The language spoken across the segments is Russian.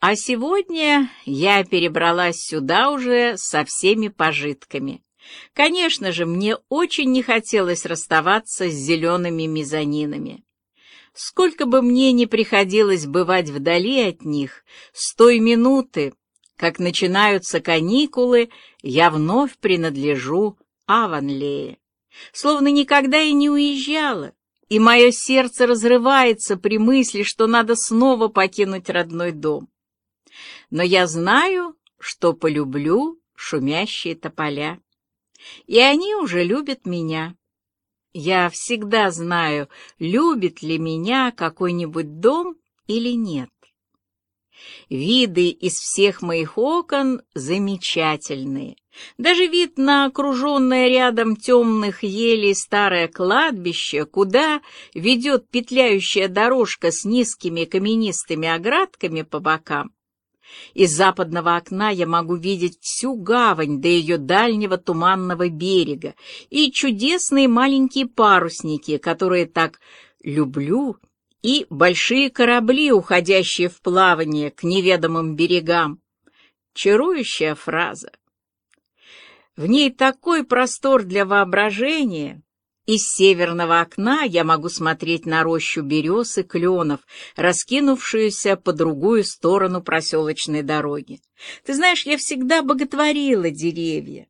А сегодня я перебралась сюда уже со всеми пожитками. Конечно же, мне очень не хотелось расставаться с зелеными мезонинами. Сколько бы мне ни приходилось бывать вдали от них, с той минуты, как начинаются каникулы, я вновь принадлежу Аванлее. Словно никогда и не уезжала, и мое сердце разрывается при мысли, что надо снова покинуть родной дом. Но я знаю, что полюблю шумящие тополя, и они уже любят меня. Я всегда знаю, любит ли меня какой-нибудь дом или нет. Виды из всех моих окон замечательные. Даже вид на окруженное рядом темных елей старое кладбище, куда ведет петляющая дорожка с низкими каменистыми оградками по бокам, из западного окна я могу видеть всю гавань до ее дальнего туманного берега и чудесные маленькие парусники, которые так люблю, и большие корабли, уходящие в плавание к неведомым берегам. Чарующая фраза. В ней такой простор для воображения, из северного окна я могу смотреть на рощу берез и кленов, раскинувшуюся по другую сторону проселочной дороги. Ты знаешь, я всегда боготворила деревья.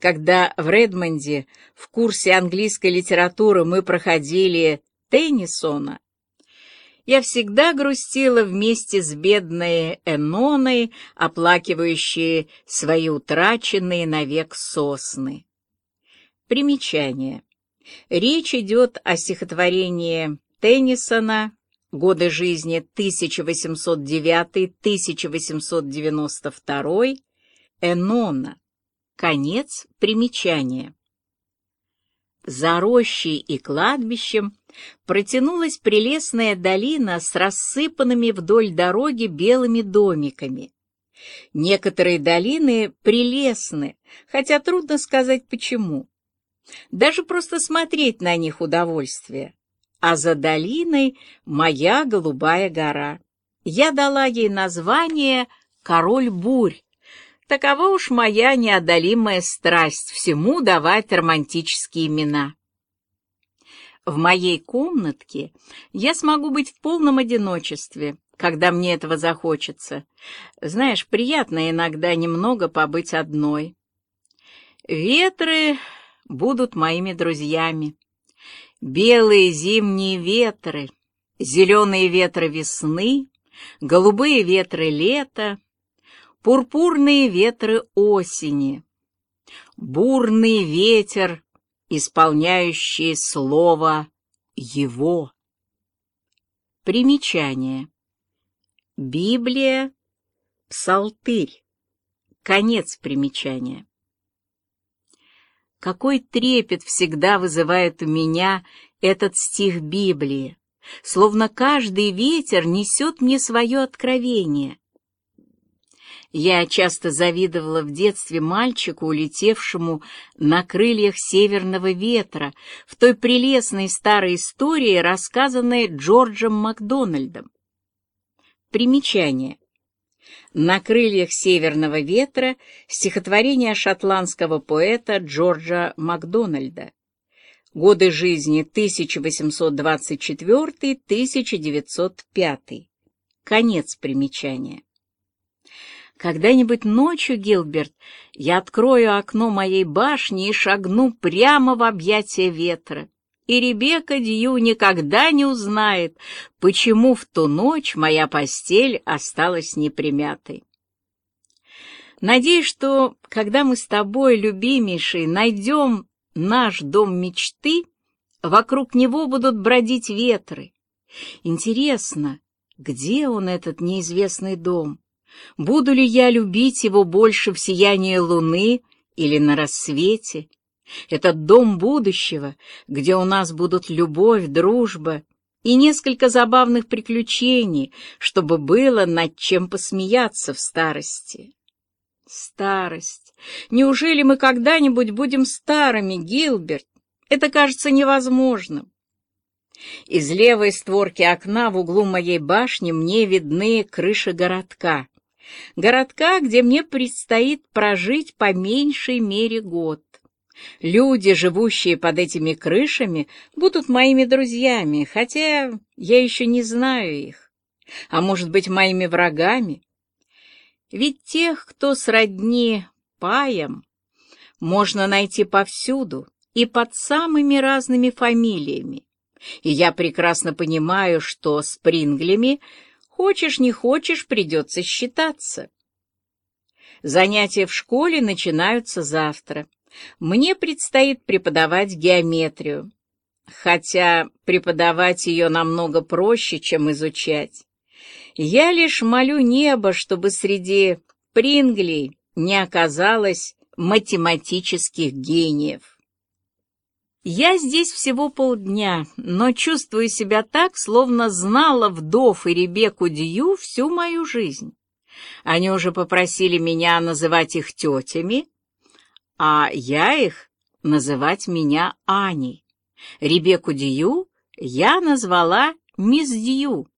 Когда в Редмонде в курсе английской литературы мы проходили Теннисона, я всегда грустила вместе с бедной Эноной, оплакивающей свои утраченные навек сосны. Примечание. Речь идет о стихотворении Теннисона «Годы жизни 1809-1892», Энона. Конец примечания. За рощей и кладбищем протянулась прелестная долина с рассыпанными вдоль дороги белыми домиками. Некоторые долины прелестны, хотя трудно сказать почему. Даже просто смотреть на них удовольствие. А за долиной моя голубая гора. Я дала ей название «Король бурь». Такова уж моя неодолимая страсть всему давать романтические имена. В моей комнатке я смогу быть в полном одиночестве, когда мне этого захочется. Знаешь, приятно иногда немного побыть одной. Ветры будут моими друзьями. Белые зимние ветры, зеленые ветры весны, голубые ветры лета, пурпурные ветры осени, бурный ветер, исполняющий слово «Его». Примечание. Библия, Псалтырь. Конец примечания. Какой трепет всегда вызывает у меня этот стих Библии, словно каждый ветер несет мне свое откровение. Я часто завидовала в детстве мальчику, улетевшему на крыльях северного ветра, в той прелестной старой истории, рассказанной Джорджем Макдональдом. Примечание. «На крыльях северного ветра» стихотворение шотландского поэта Джорджа Макдональда. Годы жизни 1824-1905. Конец примечания. Когда-нибудь ночью, Гилберт, я открою окно моей башни и шагну прямо в объятия ветра и Ребекка Дью никогда не узнает, почему в ту ночь моя постель осталась непримятой. Надеюсь, что, когда мы с тобой, любимейший, найдем наш дом мечты, вокруг него будут бродить ветры. Интересно, где он, этот неизвестный дом? Буду ли я любить его больше в сиянии луны или на рассвете? Этот дом будущего, где у нас будут любовь, дружба и несколько забавных приключений, чтобы было над чем посмеяться в старости. Старость. Неужели мы когда-нибудь будем старыми, Гилберт? Это кажется невозможным. Из левой створки окна в углу моей башни мне видны крыши городка. Городка, где мне предстоит прожить по меньшей мере год. Люди, живущие под этими крышами, будут моими друзьями, хотя я еще не знаю их. А может быть, моими врагами? Ведь тех, кто сродни паям, можно найти повсюду и под самыми разными фамилиями. И я прекрасно понимаю, что с Принглями, хочешь не хочешь, придется считаться. Занятия в школе начинаются завтра. Мне предстоит преподавать геометрию, хотя преподавать ее намного проще, чем изучать. Я лишь молю небо, чтобы среди Принглей не оказалось математических гениев. Я здесь всего полдня, но чувствую себя так, словно знала вдов и Ребекку Дью всю мою жизнь. Они уже попросили меня называть их тетями, а я их называть меня Аней. Ребекку Дью я назвала мисс Дью,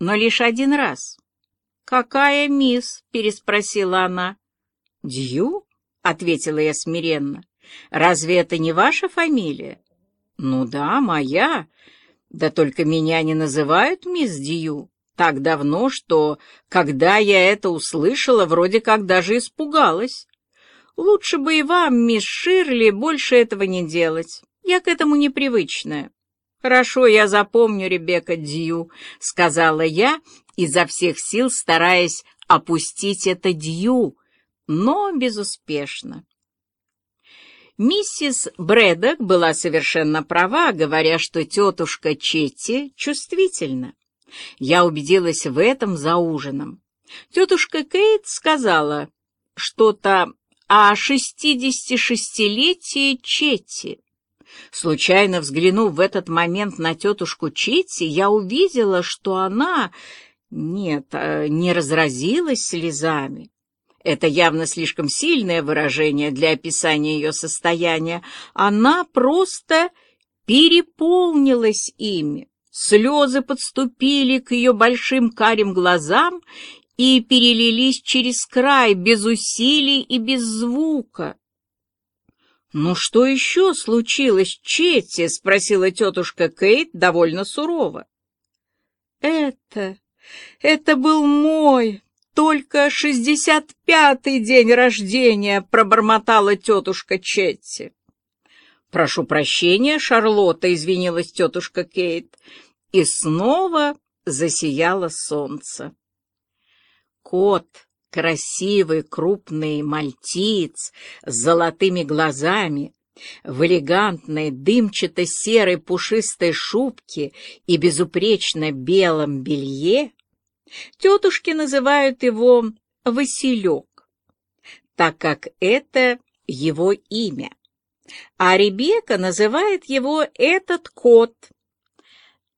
но лишь один раз. «Какая мисс?» — переспросила она. «Дью?» — ответила я смиренно. «Разве это не ваша фамилия?» «Ну да, моя. Да только меня не называют мисс Дью. Так давно, что, когда я это услышала, вроде как даже испугалась. Лучше бы и вам, мисс Ширли, больше этого не делать. Я к этому непривычная. Хорошо, я запомню, Ребекка Дью, сказала я, изо всех сил стараясь опустить это Дью, но безуспешно. Миссис Брэдок была совершенно права, говоря, что тетушка Четти чувствительна. Я убедилась в этом за ужином. Тетушка Кейт сказала что-то о шестидесятишестилетии Четти. Случайно взглянув в этот момент на тетушку Четти, я увидела, что она... Нет, э, не разразилась слезами. Это явно слишком сильное выражение для описания ее состояния. Она просто переполнилась ими. Слезы подступили к ее большим карим глазам, и перелились через край, без усилий и без звука. «Ну что еще случилось, Четти?» — спросила тетушка Кейт довольно сурово. «Это... это был мой, только шестьдесят пятый день рождения!» — пробормотала тетушка Четти. «Прошу прощения, Шарлотта», — извинилась тетушка Кейт. И снова засияло солнце. Кот, красивый крупный мальтиец с золотыми глазами, в элегантной дымчато-серой пушистой шубке и безупречно белом белье, тетушки называют его Василек, так как это его имя, а Ребека называет его этот кот —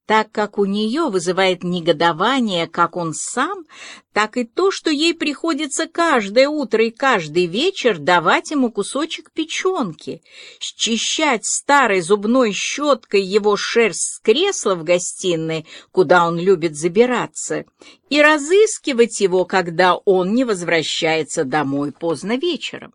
так как у нее вызывает негодование как он сам, так и то, что ей приходится каждое утро и каждый вечер давать ему кусочек печенки, счищать старой зубной щеткой его шерсть с кресла в гостиной, куда он любит забираться, и разыскивать его, когда он не возвращается домой поздно вечером.